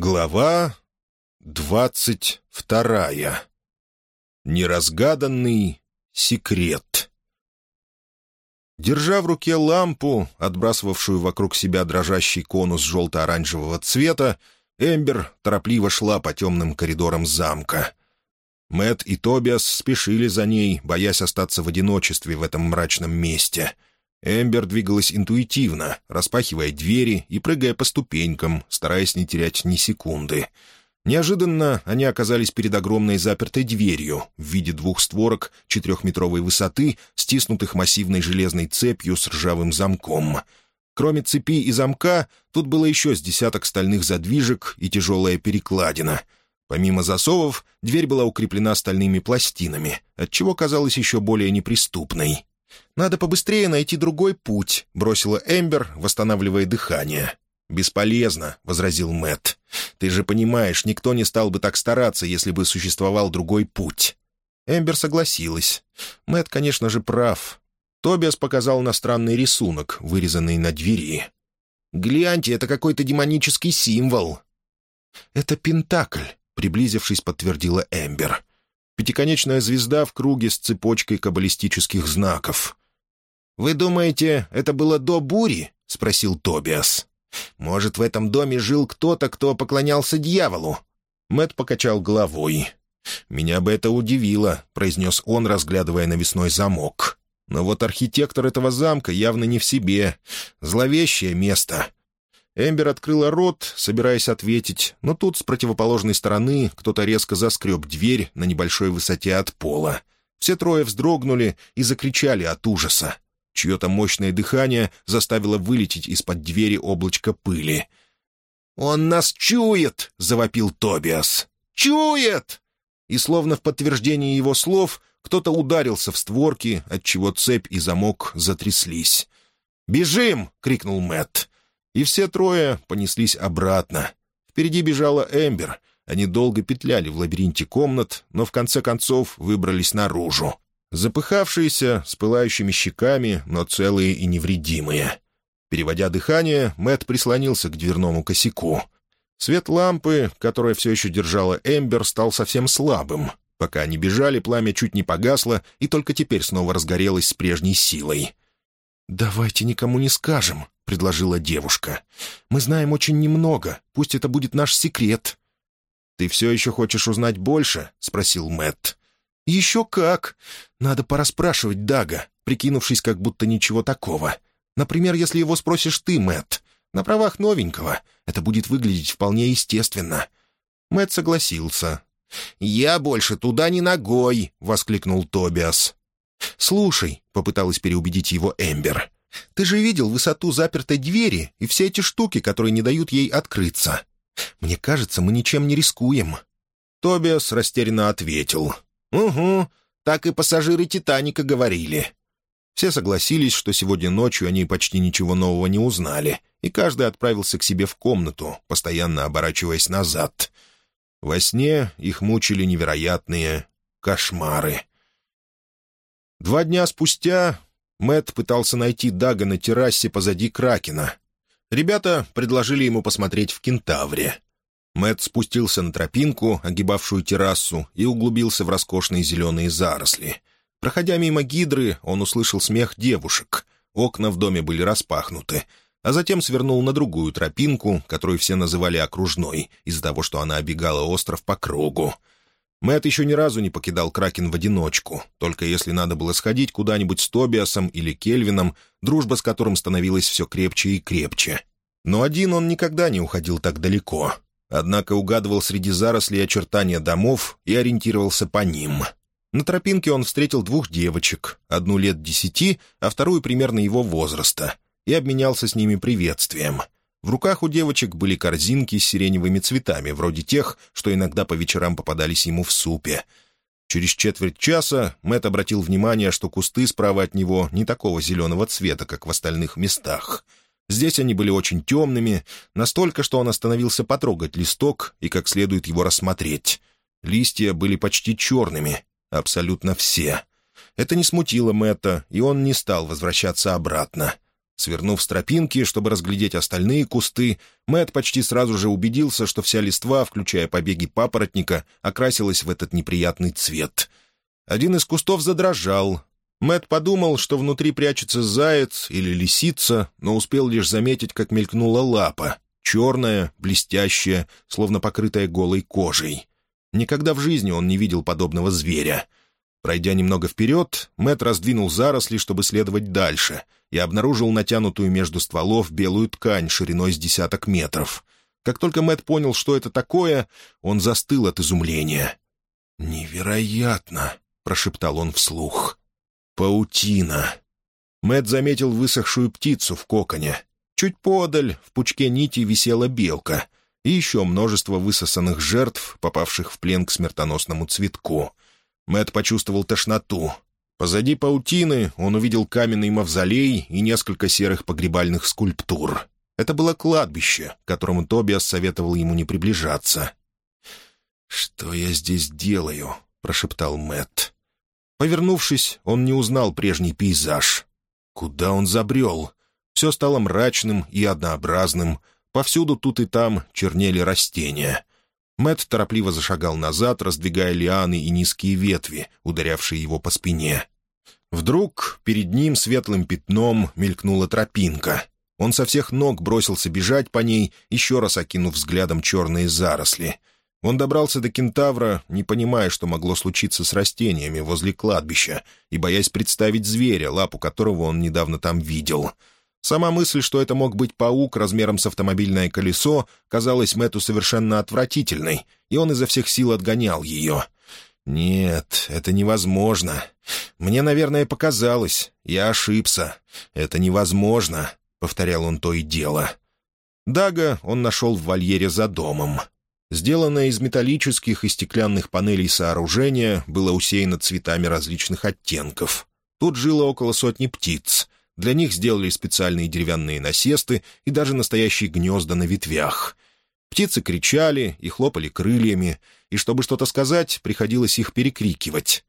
Глава двадцать вторая. Неразгаданный секрет. Держа в руке лампу, отбрасывавшую вокруг себя дрожащий конус желто-оранжевого цвета, Эмбер торопливо шла по темным коридорам замка. Мэт и Тобиас спешили за ней, боясь остаться в одиночестве в этом мрачном месте — Эмбер двигалась интуитивно, распахивая двери и прыгая по ступенькам, стараясь не терять ни секунды. Неожиданно они оказались перед огромной запертой дверью в виде двух створок четырехметровой высоты, стиснутых массивной железной цепью с ржавым замком. Кроме цепи и замка, тут было еще с десяток стальных задвижек и тяжелая перекладина. Помимо засовов, дверь была укреплена стальными пластинами, отчего казалась еще более неприступной. «Надо побыстрее найти другой путь», — бросила Эмбер, восстанавливая дыхание. «Бесполезно», — возразил Мэт. «Ты же понимаешь, никто не стал бы так стараться, если бы существовал другой путь». Эмбер согласилась. Мэт, конечно же, прав. Тобиас показал на странный рисунок, вырезанный на двери. «Гляньте, это какой-то демонический символ». «Это Пентакль», — приблизившись, подтвердила Эмбер. Пятиконечная звезда в круге с цепочкой каббалистических знаков. «Вы думаете, это было до бури?» — спросил Тобиас. «Может, в этом доме жил кто-то, кто поклонялся дьяволу?» Мэт покачал головой. «Меня бы это удивило», — произнес он, разглядывая навесной замок. «Но вот архитектор этого замка явно не в себе. Зловещее место. Эмбер открыла рот, собираясь ответить, но тут с противоположной стороны кто-то резко заскреб дверь на небольшой высоте от пола. Все трое вздрогнули и закричали от ужаса. Чье-то мощное дыхание заставило вылететь из-под двери облачко пыли. «Он нас чует!» — завопил Тобиас. «Чует!» И словно в подтверждение его слов кто-то ударился в створки, отчего цепь и замок затряслись. «Бежим!» — крикнул Мэтт. И все трое понеслись обратно. Впереди бежала Эмбер. Они долго петляли в лабиринте комнат, но в конце концов выбрались наружу. Запыхавшиеся, с пылающими щеками, но целые и невредимые. Переводя дыхание, Мэт прислонился к дверному косяку. Свет лампы, которая все еще держала Эмбер, стал совсем слабым. Пока они бежали, пламя чуть не погасло и только теперь снова разгорелось с прежней силой. «Давайте никому не скажем», предложила девушка. «Мы знаем очень немного. Пусть это будет наш секрет». «Ты все еще хочешь узнать больше?» — спросил Мэтт. «Еще как! Надо пораспрашивать Дага, прикинувшись, как будто ничего такого. Например, если его спросишь ты, Мэтт. На правах новенького. Это будет выглядеть вполне естественно». Мэтт согласился. «Я больше туда не ногой!» — воскликнул Тобиас. «Слушай», — попыталась переубедить его Эмбер, ты же видел высоту запертой двери и все эти штуки, которые не дают ей открыться. Мне кажется, мы ничем не рискуем». Тобиас растерянно ответил. «Угу, так и пассажиры «Титаника» говорили». Все согласились, что сегодня ночью они почти ничего нового не узнали, и каждый отправился к себе в комнату, постоянно оборачиваясь назад. Во сне их мучили невероятные кошмары. Два дня спустя Мэт пытался найти Дага на террасе позади Кракена. Ребята предложили ему посмотреть в Кентавре. Мэт спустился на тропинку, огибавшую террасу, и углубился в роскошные зеленые заросли. Проходя мимо гидры, он услышал смех девушек. Окна в доме были распахнуты, а затем свернул на другую тропинку, которую все называли окружной, из-за того, что она обегала остров по кругу. Мэт еще ни разу не покидал Кракен в одиночку, только если надо было сходить куда-нибудь с Тобиасом или Кельвином, дружба с которым становилась все крепче и крепче. Но один он никогда не уходил так далеко. Однако угадывал среди зарослей очертания домов и ориентировался по ним. На тропинке он встретил двух девочек, одну лет десяти, а вторую примерно его возраста, и обменялся с ними приветствием — в руках у девочек были корзинки с сиреневыми цветами, вроде тех, что иногда по вечерам попадались ему в супе. Через четверть часа Мэт обратил внимание, что кусты справа от него не такого зеленого цвета, как в остальных местах. Здесь они были очень темными, настолько, что он остановился потрогать листок и как следует его рассмотреть. Листья были почти черными, абсолютно все. Это не смутило Мэтта, и он не стал возвращаться обратно — Свернув с тропинки, чтобы разглядеть остальные кусты, Мэт почти сразу же убедился, что вся листва, включая побеги папоротника, окрасилась в этот неприятный цвет. Один из кустов задрожал. Мэт подумал, что внутри прячется заяц или лисица, но успел лишь заметить, как мелькнула лапа, черная, блестящая, словно покрытая голой кожей. Никогда в жизни он не видел подобного зверя. Пройдя немного вперед, Мэт раздвинул заросли, чтобы следовать дальше — и обнаружил натянутую между стволов белую ткань шириной с десяток метров. Как только Мэт понял, что это такое, он застыл от изумления. «Невероятно!» — прошептал он вслух. «Паутина!» Мэт заметил высохшую птицу в коконе. Чуть подаль в пучке нити висела белка и еще множество высосанных жертв, попавших в плен к смертоносному цветку. Мэт почувствовал тошноту. Позади паутины он увидел каменный мавзолей и несколько серых погребальных скульптур. Это было кладбище, к которому Тобиас советовал ему не приближаться. «Что я здесь делаю?» — прошептал Мэтт. Повернувшись, он не узнал прежний пейзаж. Куда он забрел? Все стало мрачным и однообразным. Повсюду тут и там чернели растения. Мэт торопливо зашагал назад, раздвигая лианы и низкие ветви, ударявшие его по спине. Вдруг перед ним светлым пятном мелькнула тропинка. Он со всех ног бросился бежать по ней, еще раз окинув взглядом черные заросли. Он добрался до кентавра, не понимая, что могло случиться с растениями возле кладбища, и боясь представить зверя, лапу которого он недавно там видел — Сама мысль, что это мог быть паук размером с автомобильное колесо, казалась Мэту совершенно отвратительной, и он изо всех сил отгонял ее. «Нет, это невозможно. Мне, наверное, показалось. Я ошибся. Это невозможно», — повторял он то и дело. Дага он нашел в вольере за домом. Сделанное из металлических и стеклянных панелей сооружение было усеяно цветами различных оттенков. Тут жило около сотни птиц — для них сделали специальные деревянные насесты и даже настоящие гнезда на ветвях. Птицы кричали и хлопали крыльями, и чтобы что-то сказать, приходилось их перекрикивать.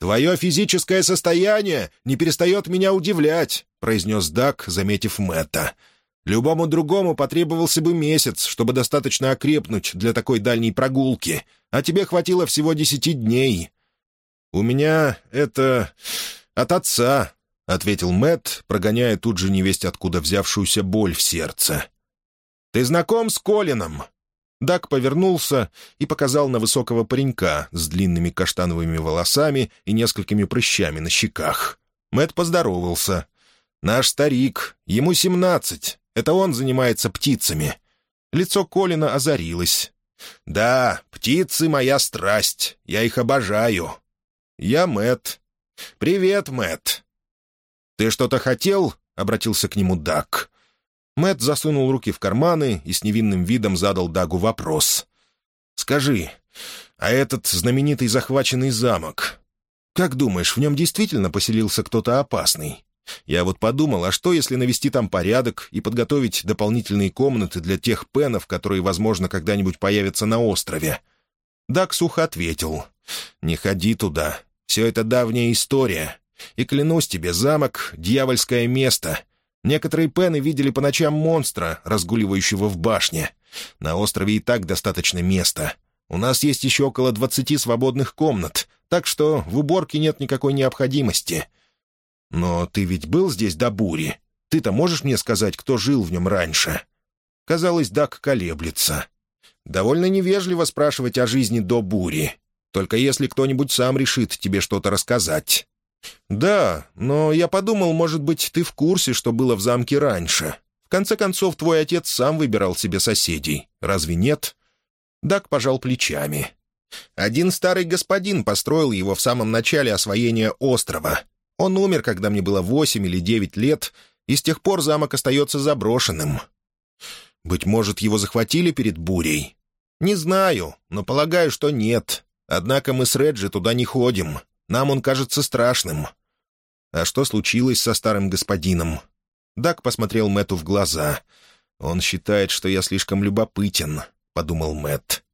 «Твое физическое состояние не перестает меня удивлять», — произнес Дак, заметив Мэтта. «Любому другому потребовался бы месяц, чтобы достаточно окрепнуть для такой дальней прогулки, а тебе хватило всего десяти дней». «У меня это... от отца», — ответил Мэт, прогоняя тут же невесть откуда взявшуюся боль в сердце. «Ты знаком с Колином?» Дак повернулся и показал на высокого паренька с длинными каштановыми волосами и несколькими прыщами на щеках. Мэт поздоровался. «Наш старик. Ему семнадцать. Это он занимается птицами». Лицо Колина озарилось. «Да, птицы — моя страсть. Я их обожаю». «Я Мэт. «Привет, Мэт. «Ты что-то хотел?» — обратился к нему Дак. Мэт засунул руки в карманы и с невинным видом задал Дагу вопрос. «Скажи, а этот знаменитый захваченный замок, как думаешь, в нем действительно поселился кто-то опасный? Я вот подумал, а что, если навести там порядок и подготовить дополнительные комнаты для тех пенов, которые, возможно, когда-нибудь появятся на острове?» Дак сухо ответил. «Не ходи туда. Все это давняя история. И клянусь тебе, замок — дьявольское место. Некоторые пены видели по ночам монстра, разгуливающего в башне. На острове и так достаточно места. У нас есть еще около двадцати свободных комнат, так что в уборке нет никакой необходимости. Но ты ведь был здесь до бури. Ты-то можешь мне сказать, кто жил в нем раньше?» Казалось, Дак колеблется. «Довольно невежливо спрашивать о жизни до бури. Только если кто-нибудь сам решит тебе что-то рассказать. «Да, но я подумал, может быть, ты в курсе, что было в замке раньше. В конце концов, твой отец сам выбирал себе соседей. Разве нет?» Дак пожал плечами. «Один старый господин построил его в самом начале освоения острова. Он умер, когда мне было восемь или девять лет, и с тех пор замок остается заброшенным. Быть может, его захватили перед бурей? Не знаю, но полагаю, что нет. Однако мы с Реджи туда не ходим. Нам он кажется страшным». «А что случилось со старым господином?» Дак посмотрел Мэту в глаза. «Он считает, что я слишком любопытен», — подумал Мэт.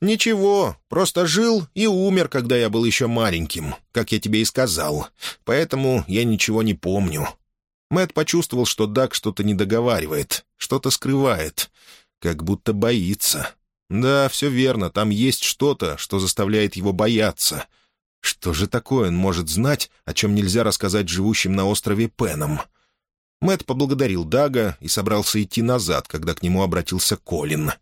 «Ничего, просто жил и умер, когда я был еще маленьким, как я тебе и сказал. Поэтому я ничего не помню». Мэт почувствовал, что Даг что-то не договаривает, что-то скрывает, как будто боится. Да, все верно, там есть что-то, что заставляет его бояться. Что же такое он может знать, о чем нельзя рассказать живущим на острове Пеном? Мэт поблагодарил Дага и собрался идти назад, когда к нему обратился Колин.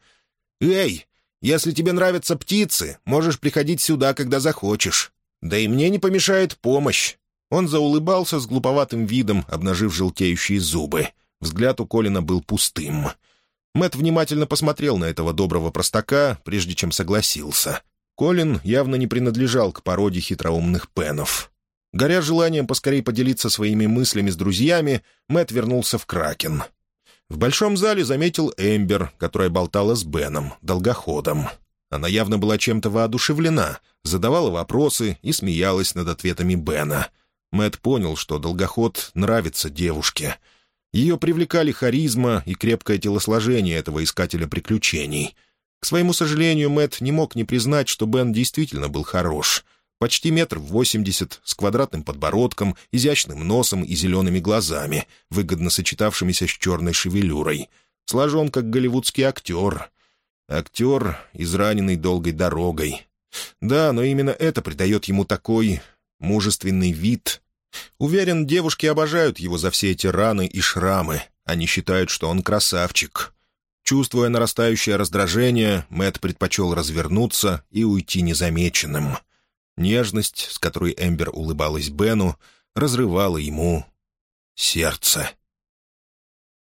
«Эй, если тебе нравятся птицы, можешь приходить сюда, когда захочешь. Да и мне не помешает помощь. Он заулыбался с глуповатым видом, обнажив желтеющие зубы. Взгляд у Колина был пустым. Мэт внимательно посмотрел на этого доброго простака, прежде чем согласился. Колин явно не принадлежал к породе хитроумных пенов. Горя желанием поскорей поделиться своими мыслями с друзьями, Мэт вернулся в Кракен. В большом зале заметил Эмбер, которая болтала с Беном, долгоходом. Она явно была чем-то воодушевлена, задавала вопросы и смеялась над ответами Бена — Мэт понял, что долгоход нравится девушке. Ее привлекали харизма и крепкое телосложение этого искателя приключений. К своему сожалению, Мэт не мог не признать, что Бен действительно был хорош. Почти метр восемьдесят, с квадратным подбородком, изящным носом и зелеными глазами, выгодно сочетавшимися с черной шевелюрой. Сложен, как голливудский актер. Актер, израненный долгой дорогой. Да, но именно это придает ему такой мужественный вид. Уверен, девушки обожают его за все эти раны и шрамы. Они считают, что он красавчик. Чувствуя нарастающее раздражение, Мэт предпочел развернуться и уйти незамеченным. Нежность, с которой Эмбер улыбалась Бену, разрывала ему сердце.